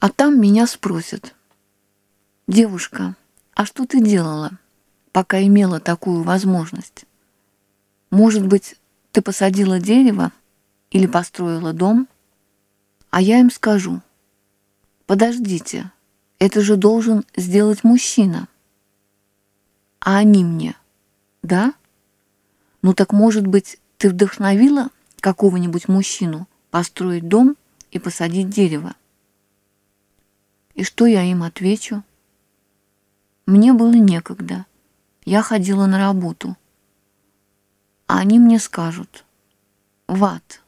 А там меня спросят. «Девушка, а что ты делала, пока имела такую возможность? Может быть, ты посадила дерево или построила дом?» А я им скажу, «Подождите, это же должен сделать мужчина». А они мне, «Да? Ну так, может быть, ты вдохновила какого-нибудь мужчину построить дом и посадить дерево?» И что я им отвечу? Мне было некогда. Я ходила на работу. А они мне скажут «в ад»,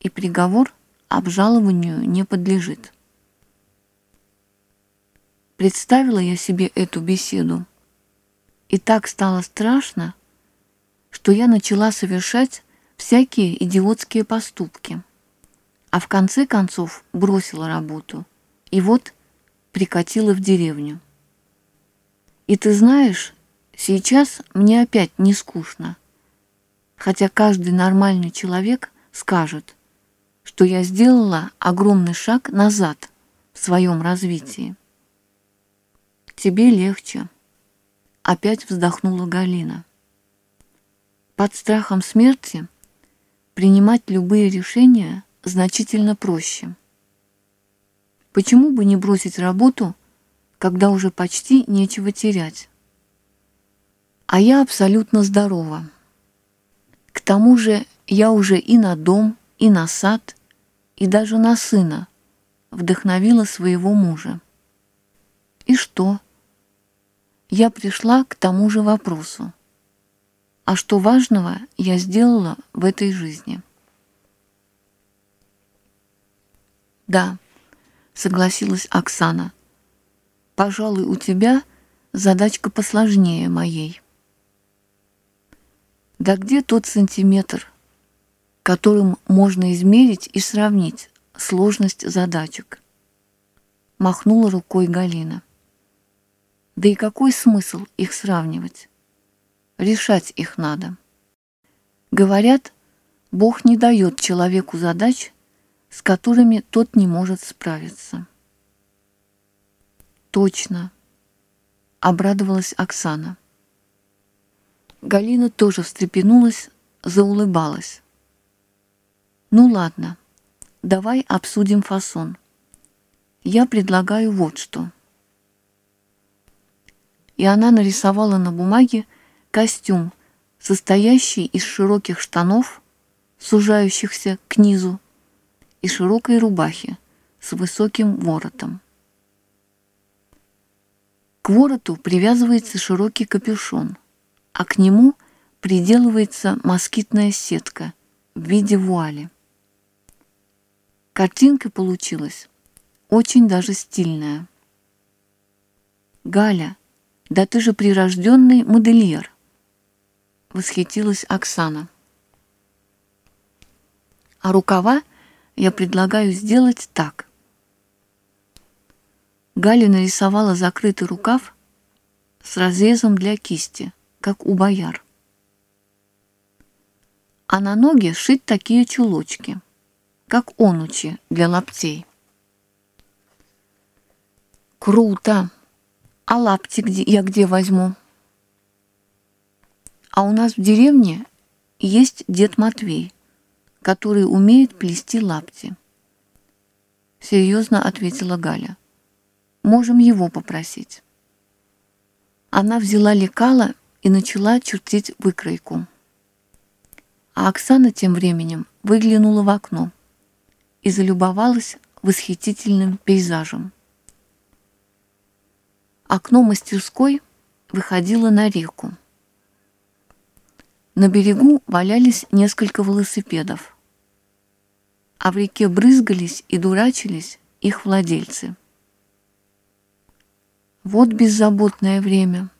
и приговор обжалованию не подлежит. Представила я себе эту беседу, и так стало страшно, что я начала совершать всякие идиотские поступки, а в конце концов бросила работу. И вот прикатила в деревню. И ты знаешь, сейчас мне опять не скучно, хотя каждый нормальный человек скажет, что я сделала огромный шаг назад в своем развитии. Тебе легче. Опять вздохнула Галина. Под страхом смерти принимать любые решения значительно проще. Почему бы не бросить работу, когда уже почти нечего терять? А я абсолютно здорова. К тому же я уже и на дом, и на сад, и даже на сына вдохновила своего мужа. И что? Я пришла к тому же вопросу. А что важного я сделала в этой жизни? Да согласилась Оксана. Пожалуй, у тебя задачка посложнее моей. Да где тот сантиметр, которым можно измерить и сравнить сложность задачек? Махнула рукой Галина. Да и какой смысл их сравнивать? Решать их надо. Говорят, Бог не дает человеку задач, с которыми тот не может справиться. Точно, обрадовалась Оксана. Галина тоже встрепенулась, заулыбалась. Ну ладно, давай обсудим фасон. Я предлагаю вот что. И она нарисовала на бумаге костюм, состоящий из широких штанов, сужающихся к низу, и широкой рубахе с высоким воротом. К вороту привязывается широкий капюшон, а к нему приделывается москитная сетка в виде вуали. Картинка получилась очень даже стильная. «Галя, да ты же прирожденный модельер!» — восхитилась Оксана. А рукава я предлагаю сделать так. Галя нарисовала закрытый рукав с разрезом для кисти, как у бояр. А на ноги шить такие чулочки, как онучи для лаптей. Круто! А лапти где, я где возьму? А у нас в деревне есть дед Матвей который умеет плести лапти. Серьезно ответила Галя. Можем его попросить. Она взяла лекала и начала чертить выкройку. А Оксана тем временем выглянула в окно и залюбовалась восхитительным пейзажем. Окно мастерской выходило на реку. На берегу валялись несколько велосипедов, а в реке брызгались и дурачились их владельцы. Вот беззаботное время.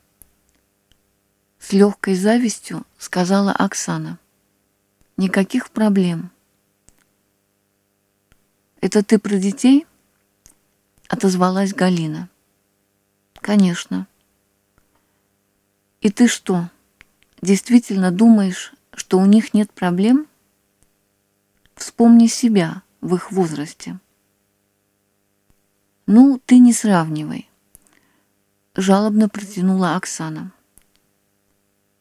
С легкой завистью сказала Оксана. Никаких проблем. Это ты про детей? Отозвалась Галина. Конечно. И ты что, действительно думаешь, что у них нет проблем? Вспомни себя в их возрасте. «Ну, ты не сравнивай», — жалобно протянула Оксана.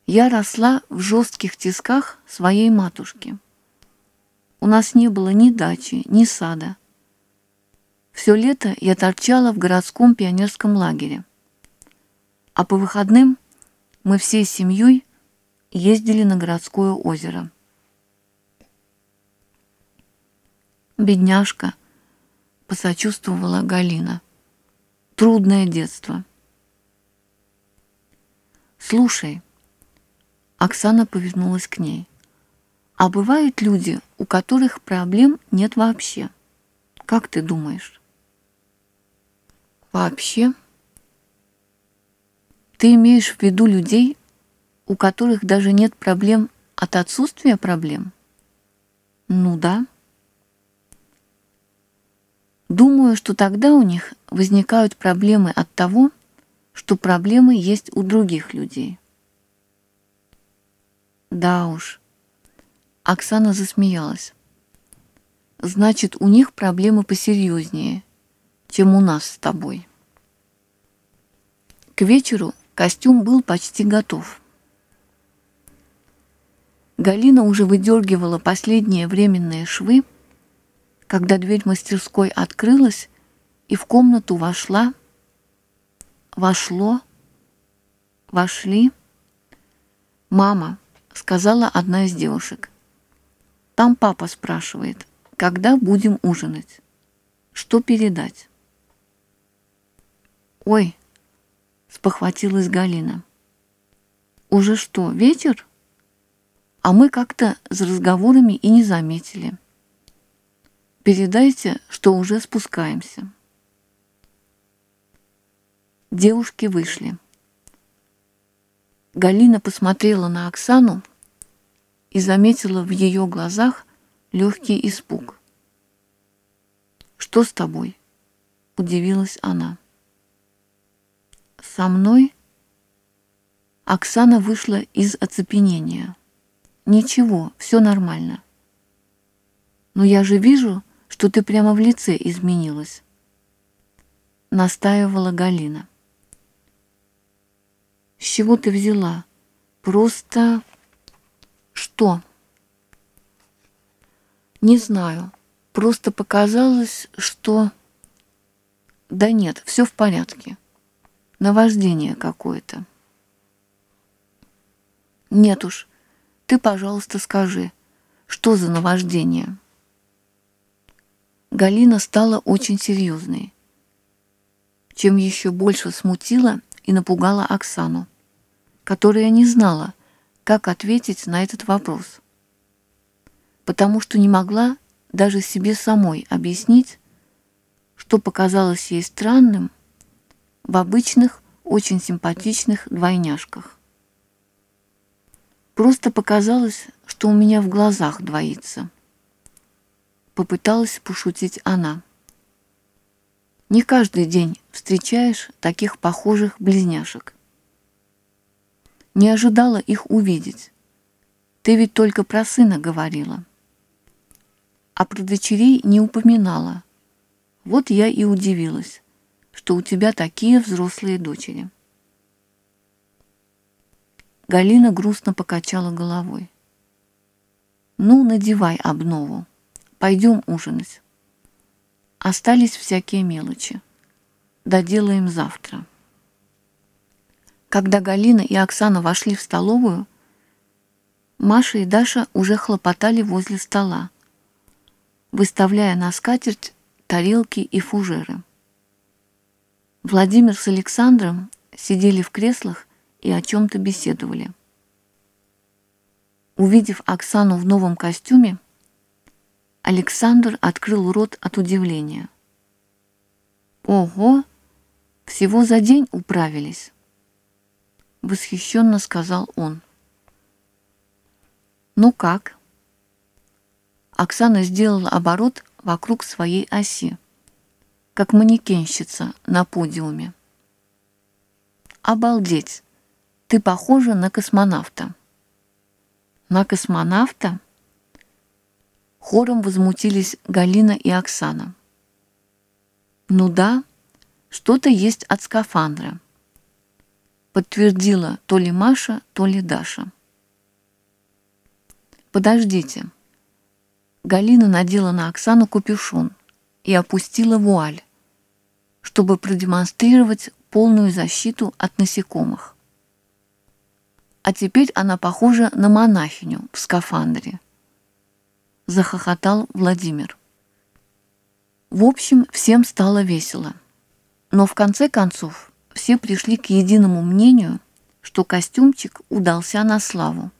Я росла в жестких тисках своей матушки. У нас не было ни дачи, ни сада. Все лето я торчала в городском пионерском лагере. А по выходным мы всей семьей ездили на городское озеро. «Бедняжка», — посочувствовала Галина. «Трудное детство». «Слушай», — Оксана повернулась к ней, «а бывают люди, у которых проблем нет вообще. Как ты думаешь?» «Вообще?» Ты имеешь в виду людей, у которых даже нет проблем от отсутствия проблем? Ну да. Думаю, что тогда у них возникают проблемы от того, что проблемы есть у других людей. Да уж. Оксана засмеялась. Значит, у них проблемы посерьезнее, чем у нас с тобой. К вечеру костюм был почти готов. Галина уже выдергивала последние временные швы, когда дверь мастерской открылась, и в комнату вошла, вошло, вошли. «Мама», — сказала одна из девушек, — «там папа спрашивает, когда будем ужинать, что передать?» «Ой», — спохватилась Галина, — «уже что, вечер?» А мы как-то с разговорами и не заметили. Передайте, что уже спускаемся. Девушки вышли. Галина посмотрела на Оксану и заметила в ее глазах легкий испуг. «Что с тобой?» — удивилась она. «Со мной?» Оксана вышла из оцепенения. «Ничего, все нормально». «Но я же вижу, что ты прямо в лице изменилась», — настаивала Галина. «С чего ты взяла? Просто... что?» «Не знаю. Просто показалось, что...» «Да нет, все в порядке. Наваждение какое-то». «Нет уж, ты, пожалуйста, скажи, что за наваждение?» Галина стала очень серьезной, чем еще больше смутила и напугала Оксану, которая не знала, как ответить на этот вопрос, потому что не могла даже себе самой объяснить, что показалось ей странным в обычных, очень симпатичных двойняшках. Просто показалось, что у меня в глазах двоится попыталась пошутить она. Не каждый день встречаешь таких похожих близняшек. Не ожидала их увидеть. Ты ведь только про сына говорила. А про дочерей не упоминала. Вот я и удивилась, что у тебя такие взрослые дочери. Галина грустно покачала головой. «Ну, надевай обнову. Пойдем ужинать. Остались всякие мелочи. Доделаем завтра. Когда Галина и Оксана вошли в столовую, Маша и Даша уже хлопотали возле стола, выставляя на скатерть тарелки и фужеры. Владимир с Александром сидели в креслах и о чем-то беседовали. Увидев Оксану в новом костюме, Александр открыл рот от удивления. «Ого! Всего за день управились!» Восхищенно сказал он. «Ну как?» Оксана сделала оборот вокруг своей оси, как манекенщица на подиуме. «Обалдеть! Ты похожа на космонавта!» «На космонавта?» Хором возмутились Галина и Оксана. «Ну да, что-то есть от скафандра. Подтвердила то ли Маша, то ли Даша. Подождите. Галина надела на Оксану капюшон и опустила вуаль, чтобы продемонстрировать полную защиту от насекомых. А теперь она похожа на монахиню в скафандре. Захохотал Владимир. В общем, всем стало весело. Но в конце концов все пришли к единому мнению, что костюмчик удался на славу.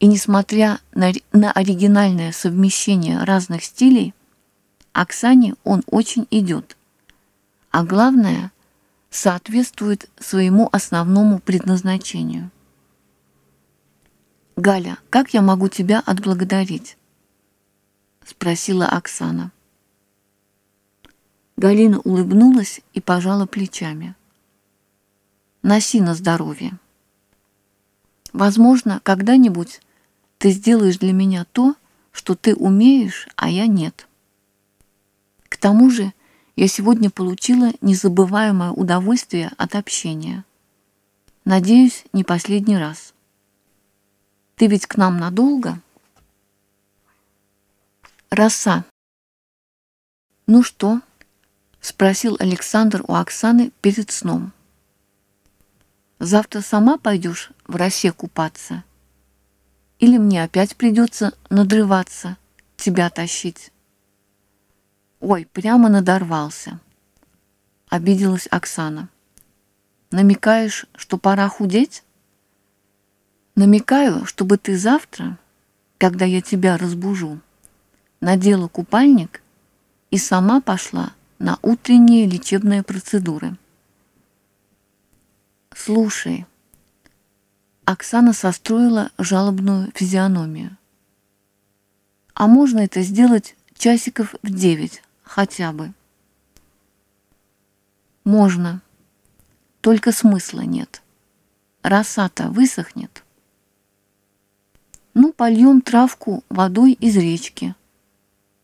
И несмотря на, на оригинальное совмещение разных стилей, Оксане он очень идет. А главное, соответствует своему основному предназначению. «Галя, как я могу тебя отблагодарить?» — спросила Оксана. Галина улыбнулась и пожала плечами. «Носи на здоровье. Возможно, когда-нибудь ты сделаешь для меня то, что ты умеешь, а я нет. К тому же я сегодня получила незабываемое удовольствие от общения. Надеюсь, не последний раз». Ты ведь к нам надолго? Роса. Ну что? Спросил Александр у Оксаны перед сном. Завтра сама пойдешь в росе купаться? Или мне опять придется надрываться, тебя тащить? Ой, прямо надорвался. Обиделась Оксана. Намекаешь, что пора худеть? Намекаю, чтобы ты завтра, когда я тебя разбужу, надела купальник и сама пошла на утренние лечебные процедуры. Слушай, Оксана состроила жалобную физиономию. А можно это сделать часиков в девять хотя бы? Можно, только смысла нет. Роса-то высохнет. Ну, польем травку водой из речки.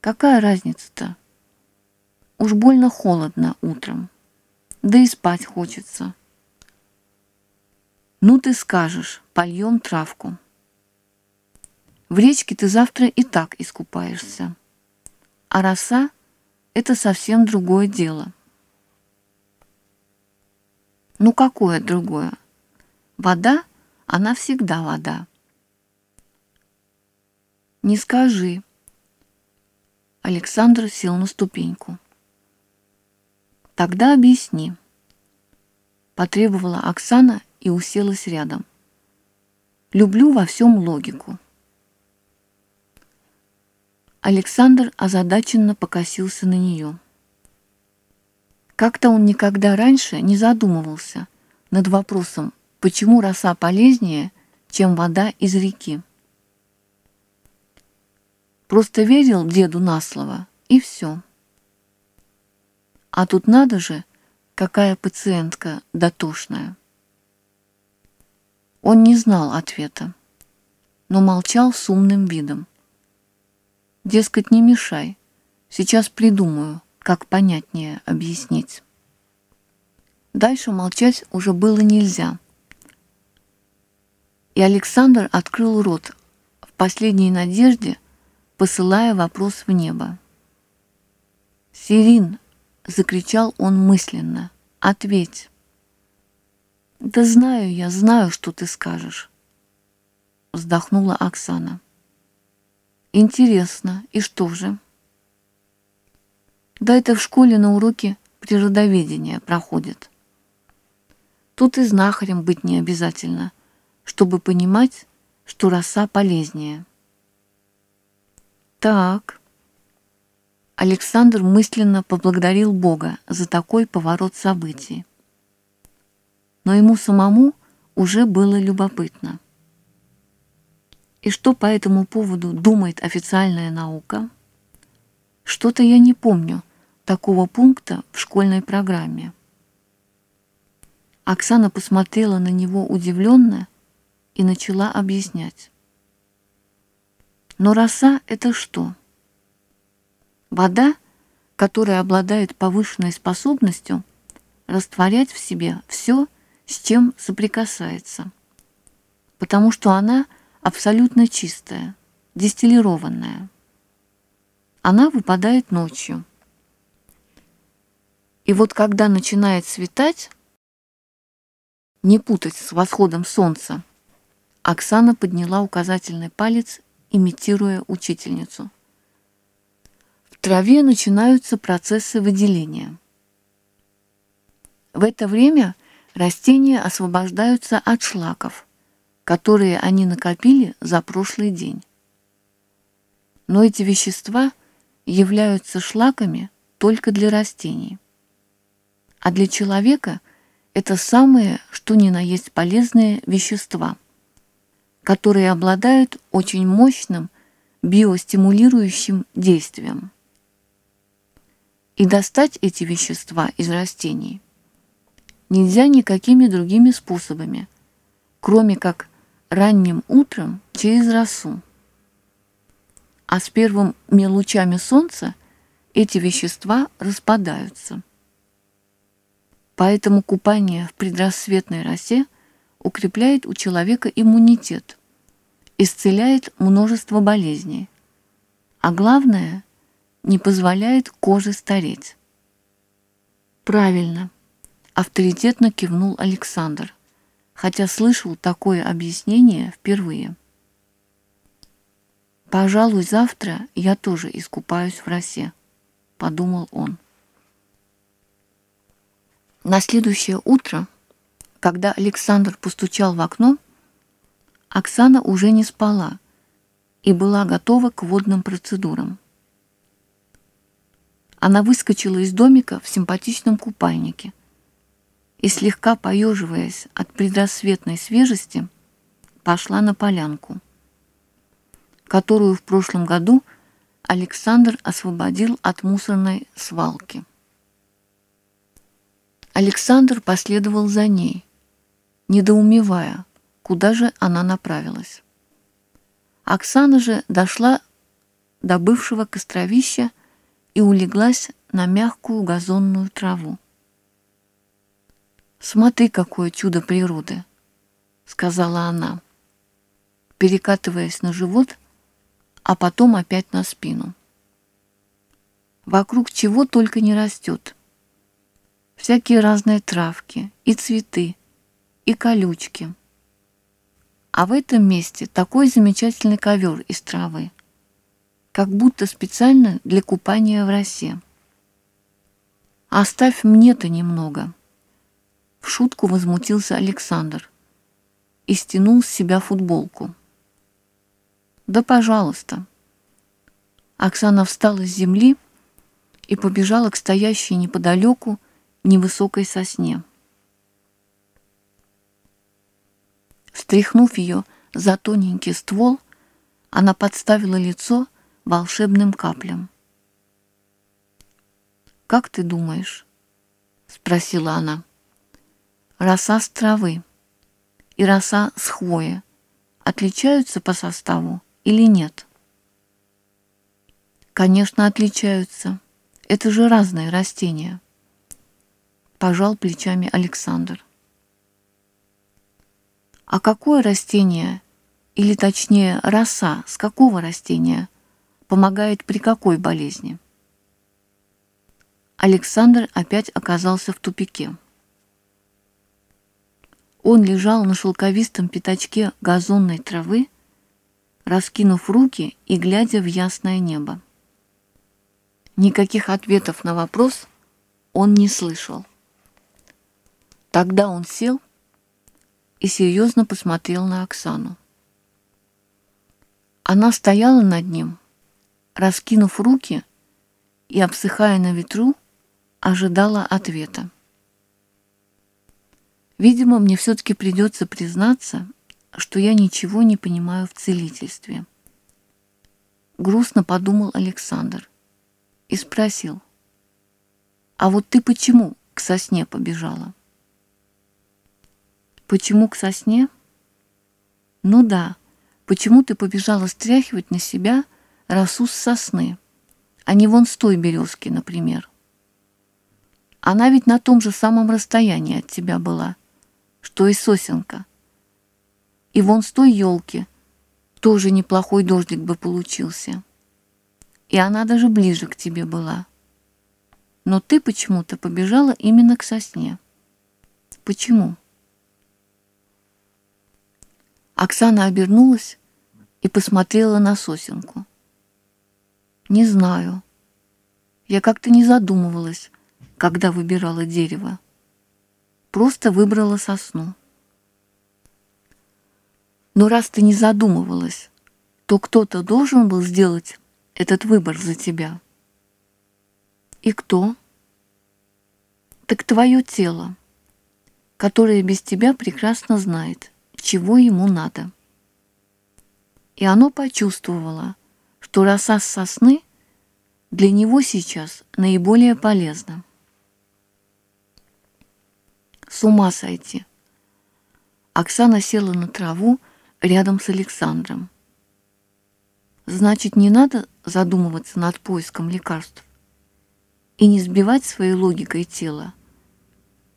Какая разница-то? Уж больно холодно утром. Да и спать хочется. Ну, ты скажешь, польем травку. В речке ты завтра и так искупаешься. А роса — это совсем другое дело. Ну, какое другое? Вода, она всегда вода. «Не скажи». Александр сел на ступеньку. «Тогда объясни», — потребовала Оксана и уселась рядом. «Люблю во всем логику». Александр озадаченно покосился на нее. Как-то он никогда раньше не задумывался над вопросом, почему роса полезнее, чем вода из реки. Просто верил деду на слово, и все. А тут надо же, какая пациентка дотошная. Он не знал ответа, но молчал с умным видом. Дескать, не мешай, сейчас придумаю, как понятнее объяснить. Дальше молчать уже было нельзя. И Александр открыл рот в последней надежде, посылая вопрос в небо. «Сирин!» — закричал он мысленно. «Ответь!» «Да знаю я, знаю, что ты скажешь», — вздохнула Оксана. «Интересно, и что же?» «Да это в школе на уроке природоведения проходит. Тут и знахарем быть не обязательно, чтобы понимать, что роса полезнее». Так. Александр мысленно поблагодарил Бога за такой поворот событий. Но ему самому уже было любопытно. И что по этому поводу думает официальная наука? Что-то я не помню такого пункта в школьной программе. Оксана посмотрела на него удивленно и начала объяснять. Но роса — это что? Вода, которая обладает повышенной способностью растворять в себе все, с чем соприкасается, потому что она абсолютно чистая, дистиллированная. Она выпадает ночью. И вот когда начинает светать, не путать с восходом солнца, Оксана подняла указательный палец, имитируя учительницу. В траве начинаются процессы выделения. В это время растения освобождаются от шлаков, которые они накопили за прошлый день. Но эти вещества являются шлаками только для растений. А для человека это самые, что ни на есть полезные вещества, которые обладают очень мощным биостимулирующим действием. И достать эти вещества из растений нельзя никакими другими способами, кроме как ранним утром через росу. А с первыми лучами солнца эти вещества распадаются. Поэтому купание в предрассветной росе укрепляет у человека иммунитет, исцеляет множество болезней, а главное, не позволяет коже стареть. Правильно, авторитетно кивнул Александр, хотя слышал такое объяснение впервые. «Пожалуй, завтра я тоже искупаюсь в росе», — подумал он. На следующее утро, когда Александр постучал в окно, Оксана уже не спала и была готова к водным процедурам. Она выскочила из домика в симпатичном купальнике и, слегка поеживаясь от предрассветной свежести, пошла на полянку, которую в прошлом году Александр освободил от мусорной свалки. Александр последовал за ней, недоумевая, куда же она направилась. Оксана же дошла до бывшего костровища и улеглась на мягкую газонную траву. «Смотри, какое чудо природы!» — сказала она, перекатываясь на живот, а потом опять на спину. Вокруг чего только не растет — всякие разные травки и цветы, и колючки. А в этом месте такой замечательный ковер из травы, как будто специально для купания в росе. «Оставь мне-то немного», — в шутку возмутился Александр и стянул с себя футболку. «Да, пожалуйста». Оксана встала с земли и побежала к стоящей неподалеку невысокой сосне. Встряхнув ее за тоненький ствол, она подставила лицо волшебным каплям. «Как ты думаешь?» — спросила она. «Роса с травы и роса с хвои отличаются по составу или нет?» «Конечно, отличаются. Это же разные растения» пожал плечами Александр. А какое растение, или точнее роса, с какого растения, помогает при какой болезни? Александр опять оказался в тупике. Он лежал на шелковистом пятачке газонной травы, раскинув руки и глядя в ясное небо. Никаких ответов на вопрос он не слышал. Тогда он сел и серьезно посмотрел на Оксану. Она стояла над ним, раскинув руки и, обсыхая на ветру, ожидала ответа. Видимо, мне все-таки придется признаться, что я ничего не понимаю в целительстве. Грустно подумал Александр и спросил, «А вот ты почему к сосне побежала?» Почему к сосне? Ну да, почему ты побежала стряхивать на себя росу с сосны, а не вон с той березки, например. Она ведь на том же самом расстоянии от тебя была, что и сосенка. И вон с той елки тоже неплохой дождик бы получился. И она даже ближе к тебе была. Но ты почему-то побежала именно к сосне. Почему? Оксана обернулась и посмотрела на сосенку. Не знаю. Я как-то не задумывалась, когда выбирала дерево. Просто выбрала сосну. Но раз ты не задумывалась, то кто-то должен был сделать этот выбор за тебя. И кто? Так твое тело, которое без тебя прекрасно знает, чего ему надо. И оно почувствовало, что роса с сосны для него сейчас наиболее полезна. С ума сойти. Оксана села на траву рядом с Александром. Значит, не надо задумываться над поиском лекарств и не сбивать своей логикой тело,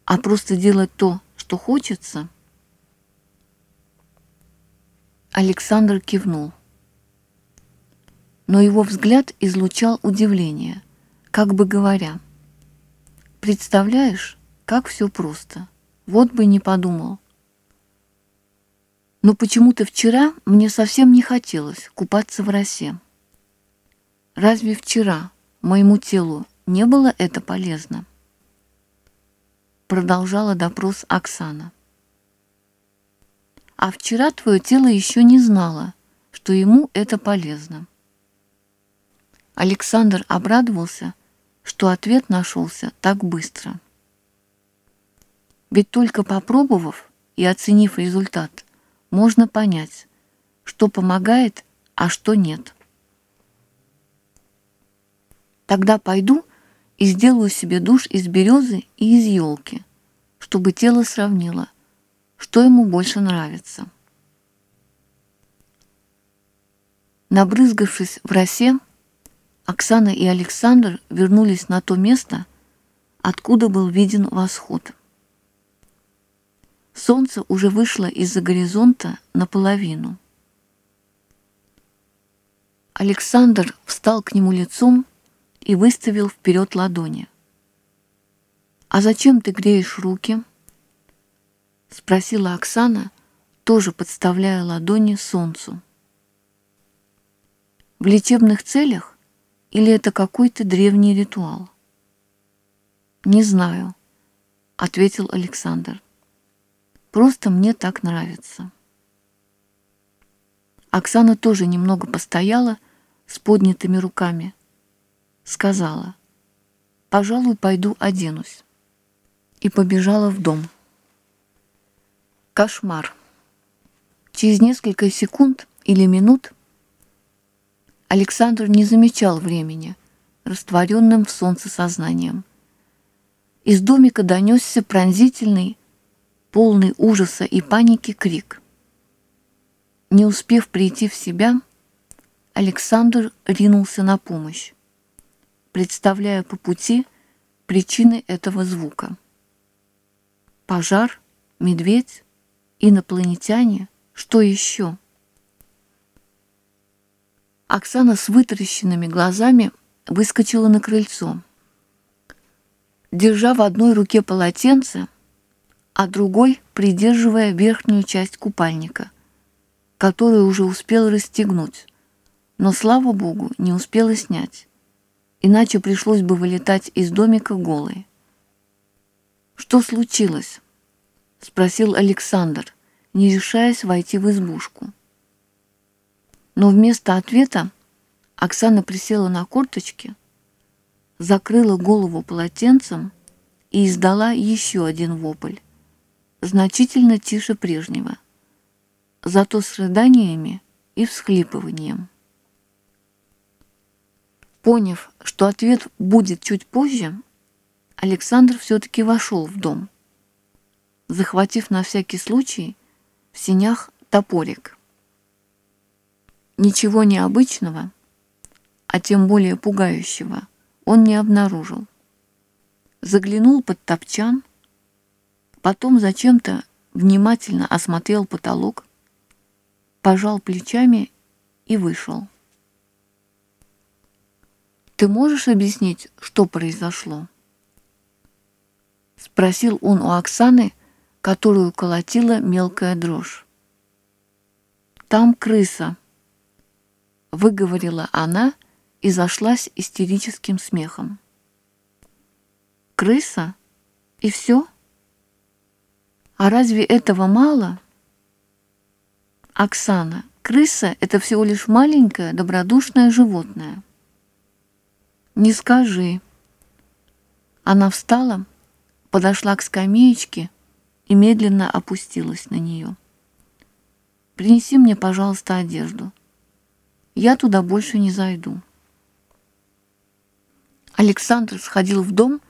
а просто делать то, что хочется? Александр кивнул. Но его взгляд излучал удивление, как бы говоря, «Представляешь, как все просто. Вот бы не подумал». Но почему-то вчера мне совсем не хотелось купаться в росе. Разве вчера моему телу не было это полезно? Продолжала допрос Оксана. А вчера твое тело еще не знало, что ему это полезно. Александр обрадовался, что ответ нашелся так быстро. Ведь только попробовав и оценив результат, можно понять, что помогает, а что нет. Тогда пойду и сделаю себе душ из березы и из елки, чтобы тело сравнило, что ему больше нравится. Набрызгавшись в росе, Оксана и Александр вернулись на то место, откуда был виден восход. Солнце уже вышло из-за горизонта наполовину. Александр встал к нему лицом и выставил вперед ладони. «А зачем ты греешь руки?» — спросила Оксана, тоже подставляя ладони солнцу. «В лечебных целях или это какой-то древний ритуал?» «Не знаю», — ответил Александр. «Просто мне так нравится». Оксана тоже немного постояла с поднятыми руками, сказала, «Пожалуй, пойду оденусь». И побежала в дом. Кошмар. Через несколько секунд или минут Александр не замечал времени, растворенным в солнце сознанием. Из домика донесся пронзительный, полный ужаса и паники крик. Не успев прийти в себя, Александр ринулся на помощь представляя по пути причины этого звука. Пожар, медведь, инопланетяне, что еще? Оксана с вытаращенными глазами выскочила на крыльцо. Держа в одной руке полотенце, а другой придерживая верхнюю часть купальника, которую уже успел расстегнуть, но, слава богу, не успела снять иначе пришлось бы вылетать из домика голой. «Что случилось?» — спросил Александр, не решаясь войти в избушку. Но вместо ответа Оксана присела на корточки, закрыла голову полотенцем и издала еще один вопль, значительно тише прежнего, зато с рыданиями и всхлипыванием. Поняв, что ответ будет чуть позже, Александр все-таки вошел в дом, захватив на всякий случай в синях топорик. Ничего необычного а тем более пугающего, он не обнаружил. Заглянул под топчан, потом зачем-то внимательно осмотрел потолок, пожал плечами и вышел. «Ты можешь объяснить, что произошло?» Спросил он у Оксаны, которую колотила мелкая дрожь. «Там крыса», — выговорила она и зашлась истерическим смехом. «Крыса? И все? А разве этого мало?» «Оксана, крыса — это всего лишь маленькое добродушное животное». «Не скажи». Она встала, подошла к скамеечке и медленно опустилась на нее. «Принеси мне, пожалуйста, одежду. Я туда больше не зайду». Александр сходил в дом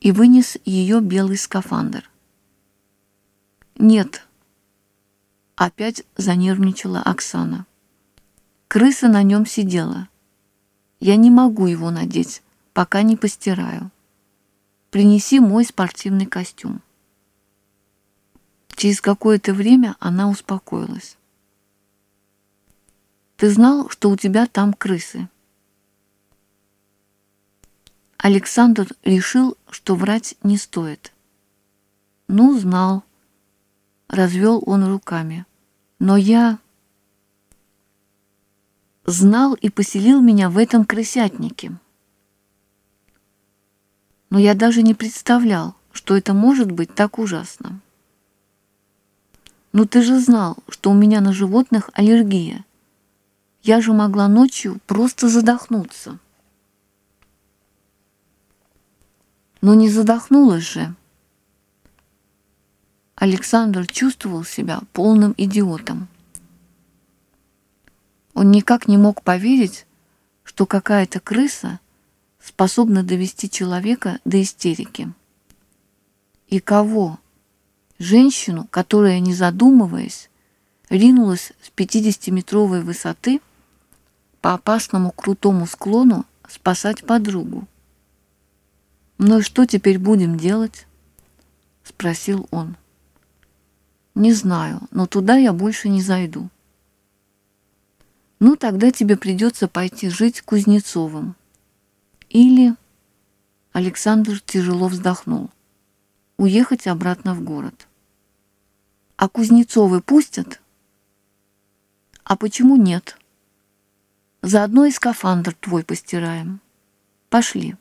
и вынес ее белый скафандр. «Нет», — опять занервничала Оксана. «Крыса на нем сидела. Я не могу его надеть, пока не постираю. Принеси мой спортивный костюм». Через какое-то время она успокоилась. «Ты знал, что у тебя там крысы?» Александр решил, что врать не стоит. «Ну, знал», — развел он руками. «Но я...» «Знал и поселил меня в этом крысятнике. Но я даже не представлял, что это может быть так ужасно». «Ну ты же знал, что у меня на животных аллергия. Я же могла ночью просто задохнуться». Но не задохнулась же. Александр чувствовал себя полным идиотом. Он никак не мог поверить, что какая-то крыса способна довести человека до истерики. И кого? Женщину, которая, не задумываясь, ринулась с 50-метровой высоты по опасному крутому склону спасать подругу. «Ну и что теперь будем делать?» — спросил он. «Не знаю, но туда я больше не зайду». «Ну, тогда тебе придется пойти жить Кузнецовым». Или... Александр тяжело вздохнул. Уехать обратно в город. А Кузнецовы пустят? А почему нет? Заодно и скафандр твой постираем. Пошли.